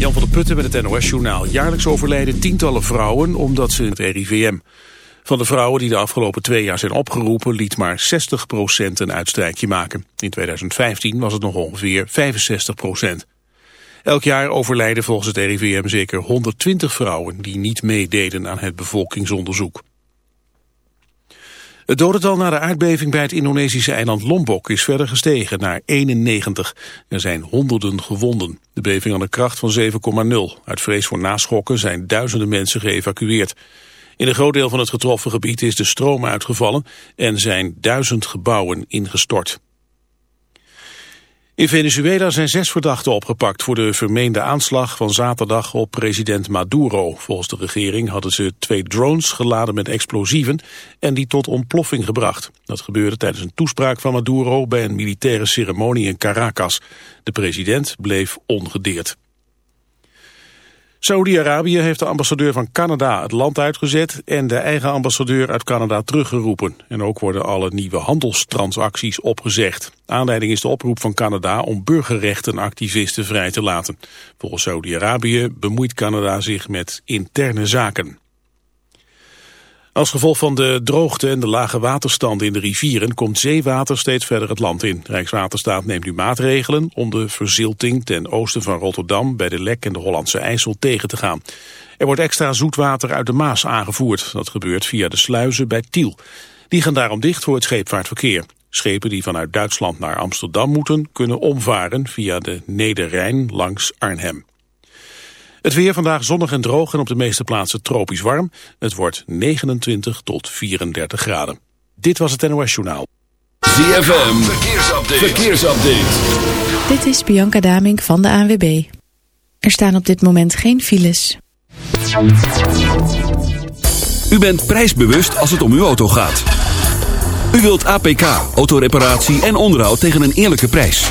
Jan van der Putten met het NOS-journaal. Jaarlijks overlijden tientallen vrouwen omdat ze in het RIVM. Van de vrouwen die de afgelopen twee jaar zijn opgeroepen... liet maar 60% een uitstrijkje maken. In 2015 was het nog ongeveer 65% Elk jaar overlijden volgens het RIVM zeker 120 vrouwen... die niet meededen aan het bevolkingsonderzoek. Het dodental na de aardbeving bij het Indonesische eiland Lombok is verder gestegen naar 91. Er zijn honderden gewonden. De beving had een kracht van 7,0. Uit vrees voor naschokken zijn duizenden mensen geëvacueerd. In een groot deel van het getroffen gebied is de stroom uitgevallen en zijn duizend gebouwen ingestort. In Venezuela zijn zes verdachten opgepakt voor de vermeende aanslag van zaterdag op president Maduro. Volgens de regering hadden ze twee drones geladen met explosieven en die tot ontploffing gebracht. Dat gebeurde tijdens een toespraak van Maduro bij een militaire ceremonie in Caracas. De president bleef ongedeerd. Saudi-Arabië heeft de ambassadeur van Canada het land uitgezet en de eigen ambassadeur uit Canada teruggeroepen. En ook worden alle nieuwe handelstransacties opgezegd. Aanleiding is de oproep van Canada om burgerrechtenactivisten vrij te laten. Volgens Saudi-Arabië bemoeit Canada zich met interne zaken. Als gevolg van de droogte en de lage waterstanden in de rivieren komt zeewater steeds verder het land in. Rijkswaterstaat neemt nu maatregelen om de verzilting ten oosten van Rotterdam bij de Lek en de Hollandse IJssel tegen te gaan. Er wordt extra zoetwater uit de Maas aangevoerd. Dat gebeurt via de sluizen bij Tiel. Die gaan daarom dicht voor het scheepvaartverkeer. Schepen die vanuit Duitsland naar Amsterdam moeten kunnen omvaren via de Nederrijn langs Arnhem. Het weer vandaag zonnig en droog en op de meeste plaatsen tropisch warm. Het wordt 29 tot 34 graden. Dit was het NOS Journaal. ZFM, verkeersupdate. verkeersupdate. Dit is Bianca Damink van de ANWB. Er staan op dit moment geen files. U bent prijsbewust als het om uw auto gaat. U wilt APK, autoreparatie en onderhoud tegen een eerlijke prijs.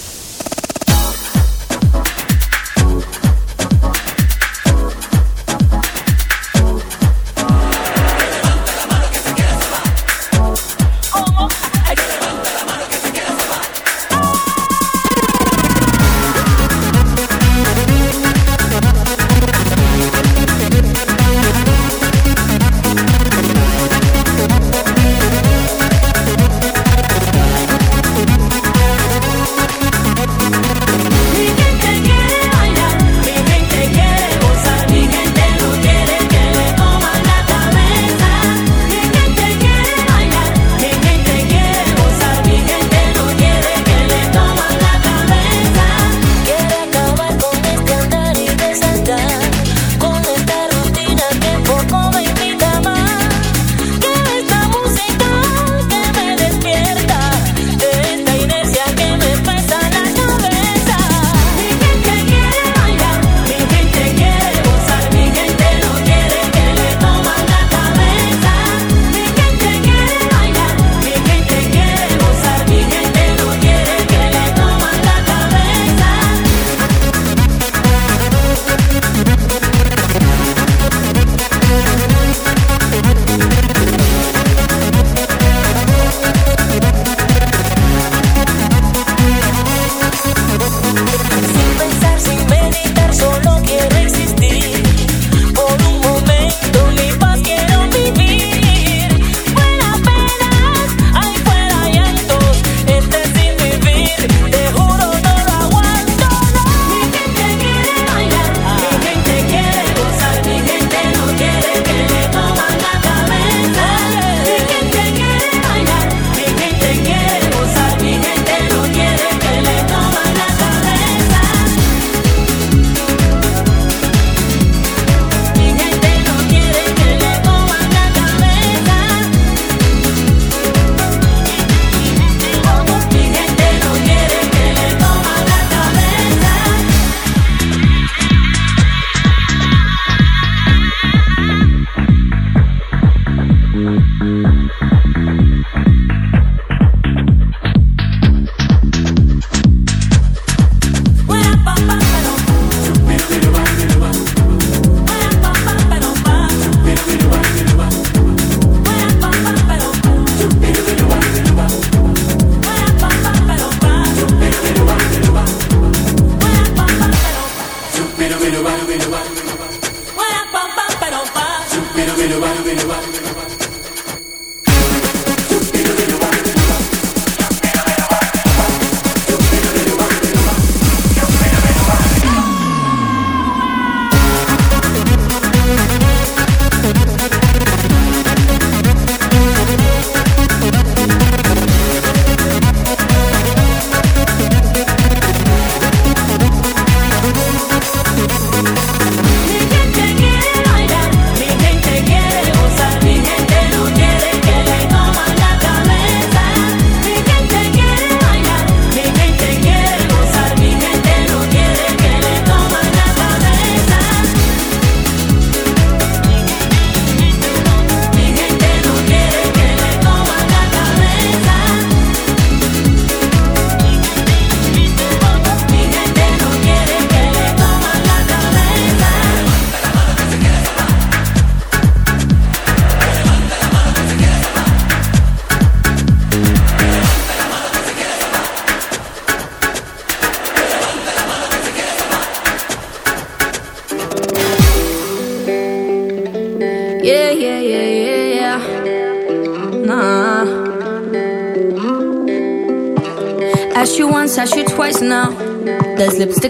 Música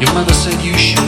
Your mother said you should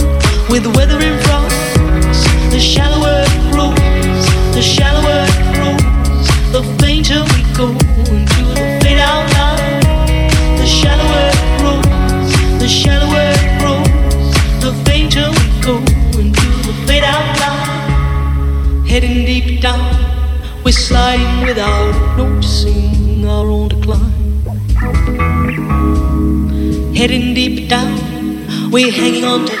with the weather in front. The shallower it grows, the shallower it grows, the fainter we go into the fade out line. The shallower it grows, the shallower it grows, the fainter we go into the fade out line. Heading deep down, we're sliding without noticing our own decline. Heading deep down, we're hanging on to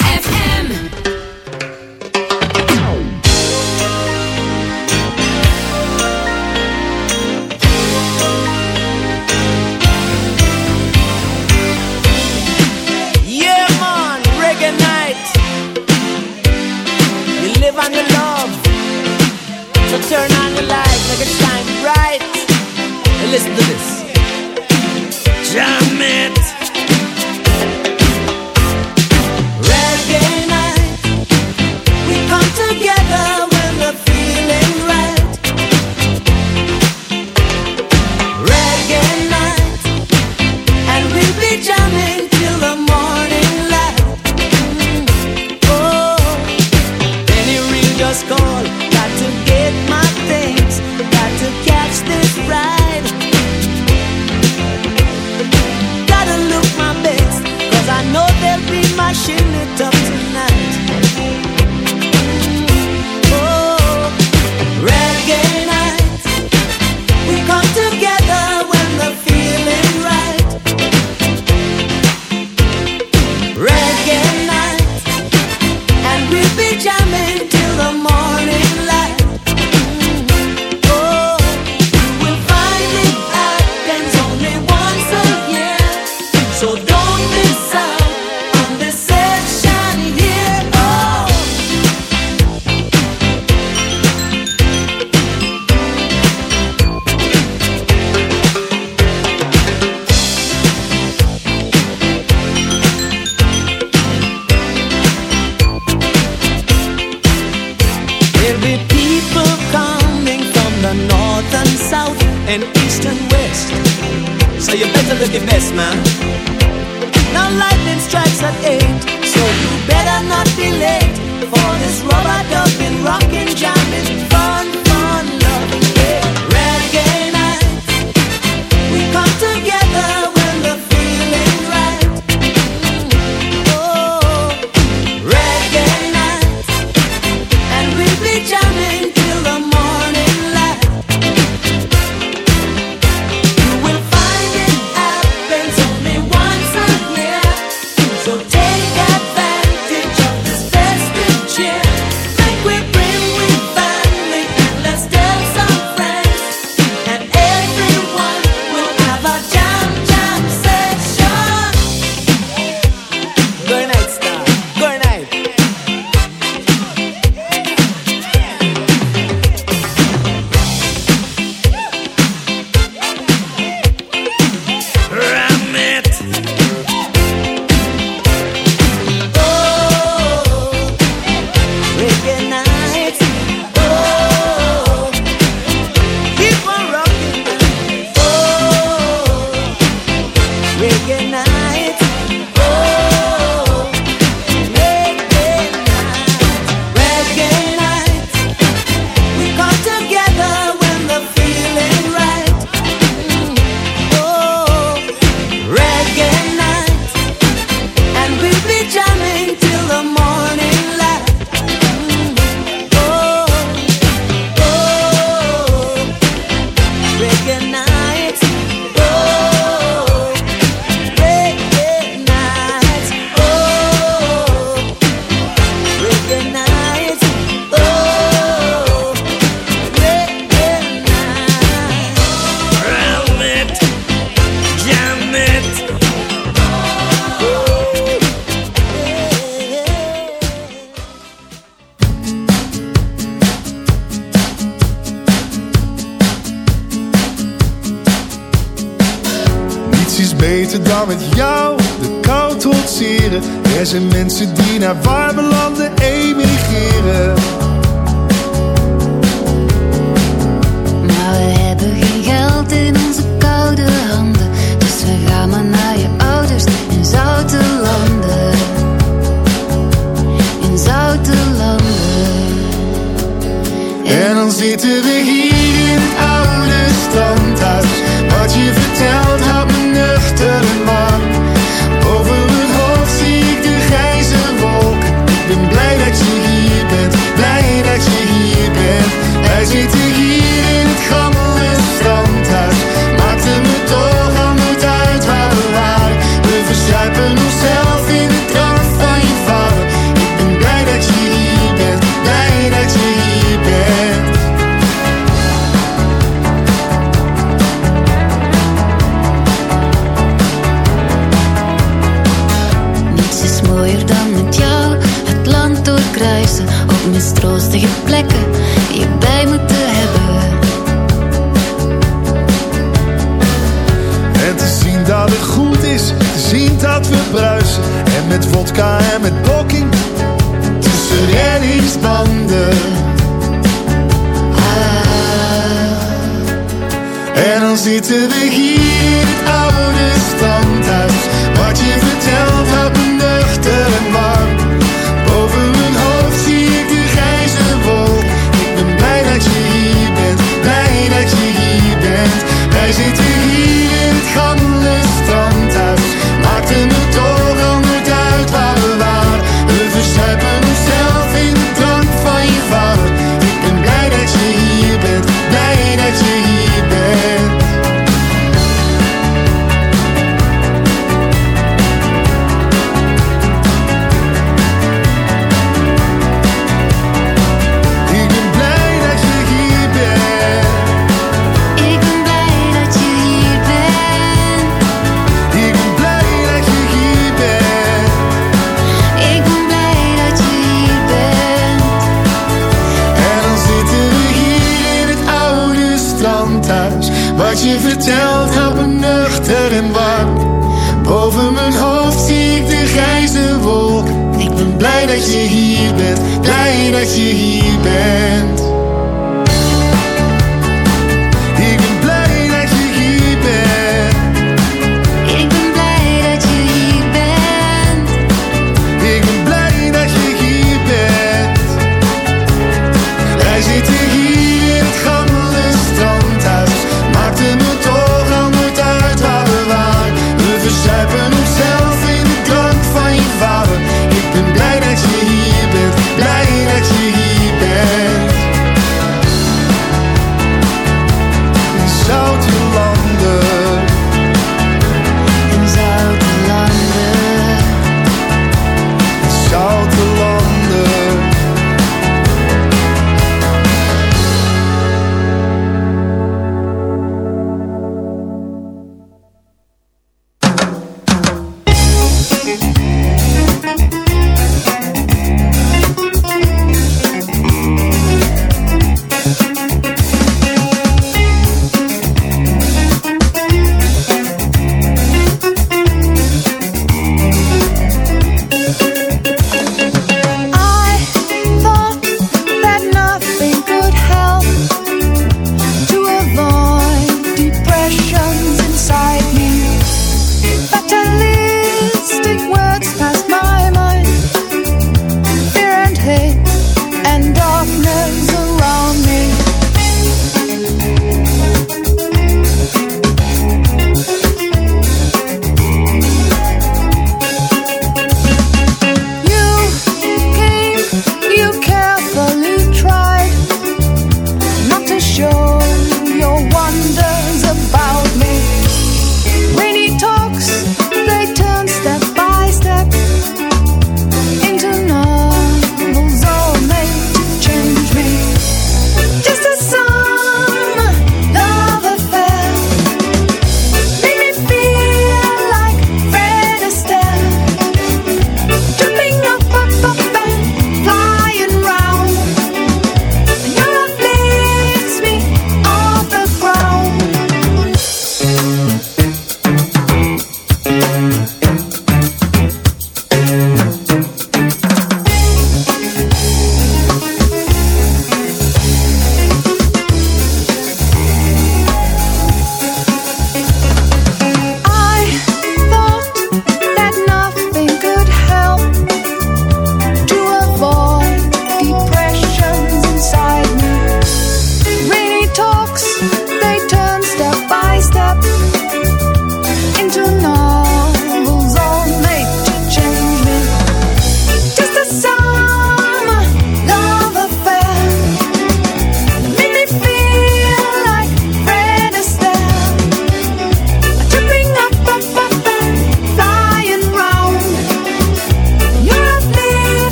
to the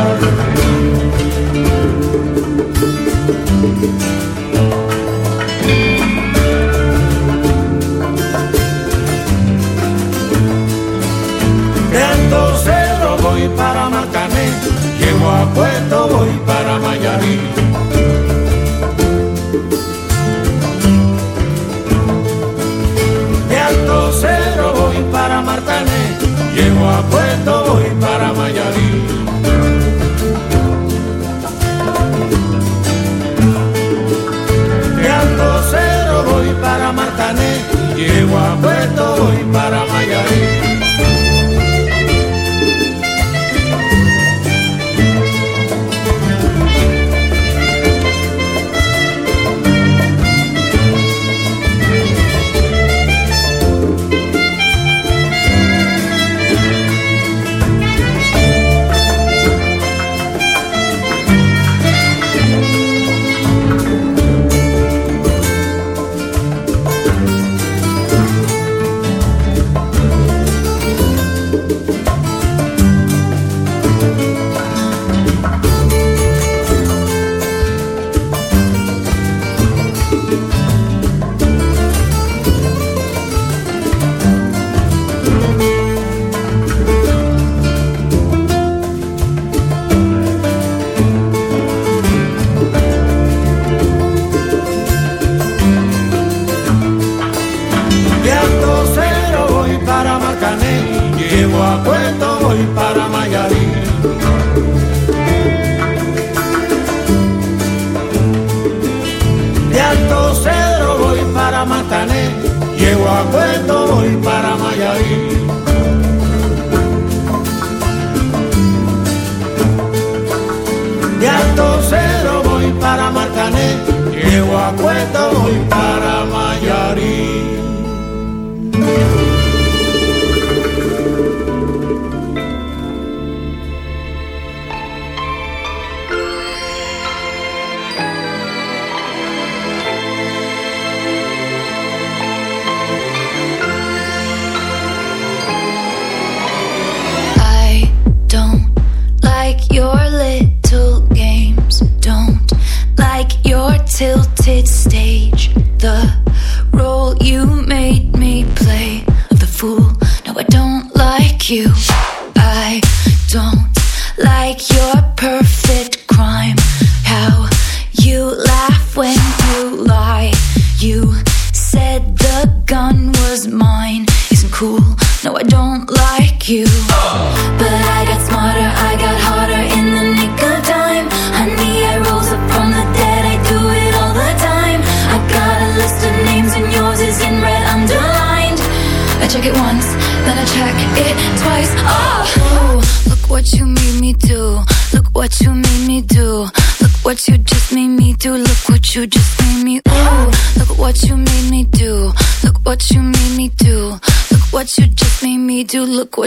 out of.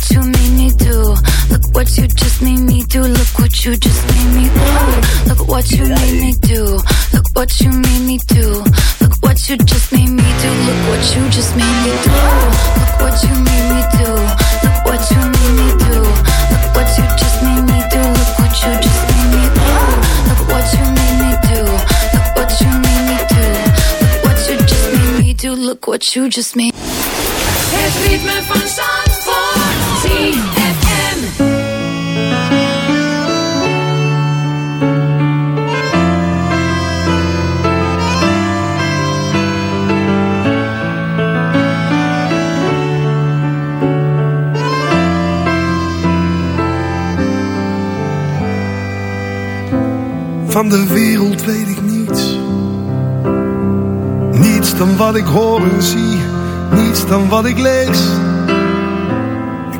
What you made me do. Look what you just made me do. Look what you just made me do. Look what you made me do. Look what you made me do. Look what you just made me do. Look what you just made me do. Look what you made me do. Look what you made me do. Look what you just made me do. Look what you just made me do. Look what you made me do. Look what you made me do. Look what you just made me do. Look what you just made. Het ritme van Zandvoort. Van de wereld weet ik niets. Niets dan wat ik hoor en zie. Niets dan wat ik lees.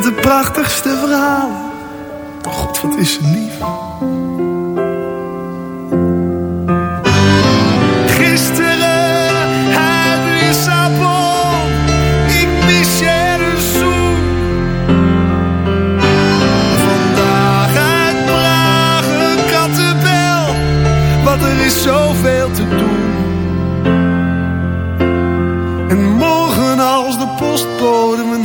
De prachtigste verhalen. God, wat is ze lief. Gisteren uit Lissabon. Ik mis je zoen. Vandaag uit Praag een kattenbel. Want er is zoveel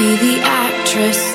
Be the actress